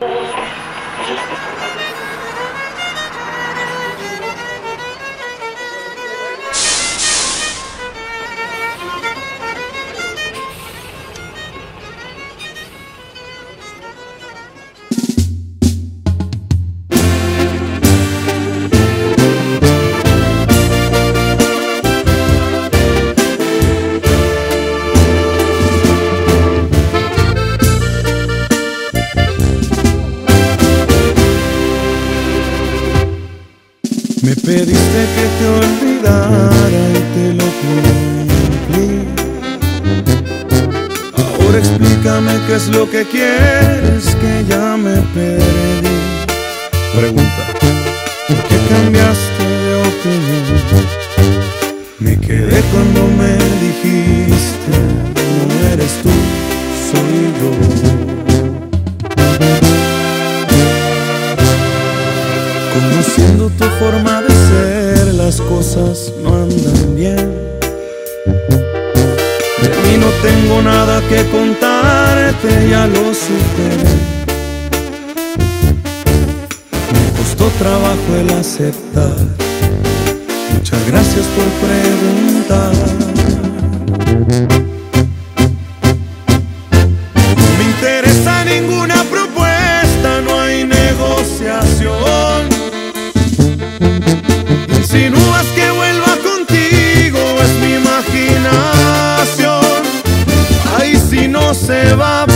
Oh. Me pediste que te olvidara y te lo cumplí. Ahora explícame qué es lo que quieres que ya me perdí. Pregunta, ¿por qué cambiaste cosas no andan bien. De mí no tengo nada que contarte, ya lo supe. Me costó trabajo el aceptar. Muchas gracias por preguntar. Se va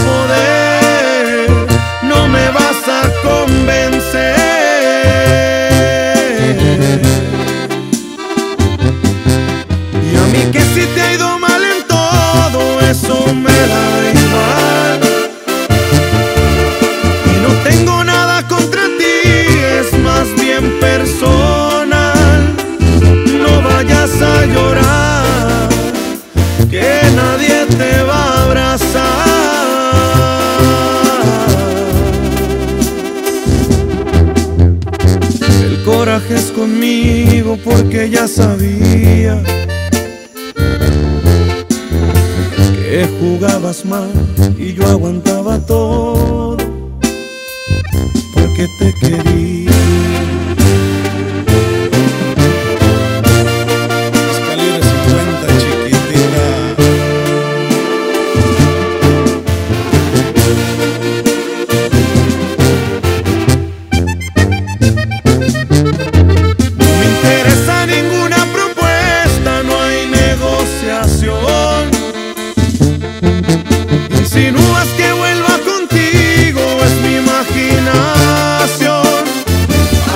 porque ya sabía que jugabas mal y yo aguantaba todo porque te quería. Insinúas que vuelva contigo, es mi imaginación.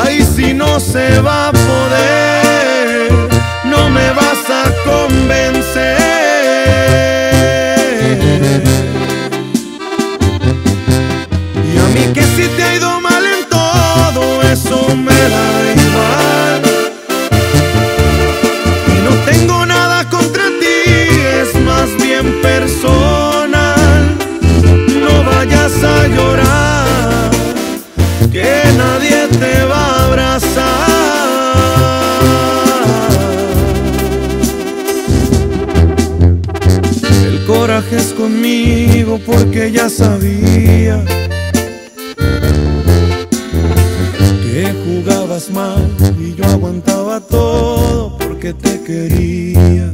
Ay, si no se va a abrazar. El coraje es conmigo porque ya sabía que jugabas mal y yo aguantaba todo porque te quería.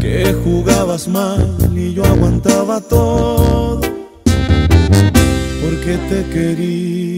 Que jugabas mal y yo aguantaba todo porque te quería.